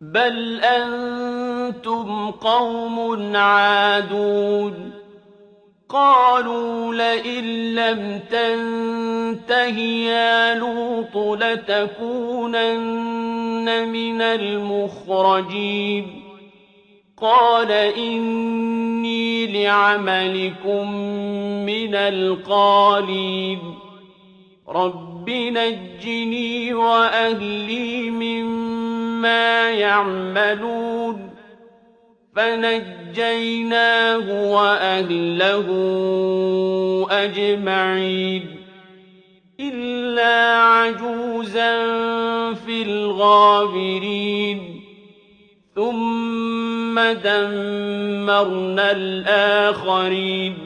بَلْ أَنتُمْ قَوْمٌ عَادُونَ قَالُوا لَئِن لَّمْ تَنتَهِ يَا لُوطُ لَتَكُونَنَّ مِنَ الْمُخْرَجِينَ قَالَ إِنِّي لِعَمَلِكُم مِّنَ الْقَالِينَ رَبِّ نَجِّنِي وَأَهْلِي مِمَّا يَعْمَلُونَ. فَنَجَّيْنَاهُ وَأَهْلَهُ أَجْمَعِينَ. إِلَّا عَجُوزًا فِي الْغَابِرِينَ. ثُمَّ دَمَّرْنَا الْآخَرِينَ.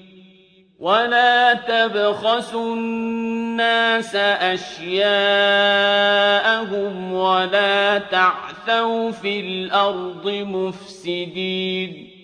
وَلَا تَبْخَسُوا النَّاسَ أَشْيَاءَهُمْ وَلَا تَعْثَوْا فِي الْأَرْضِ مُفْسِدِينَ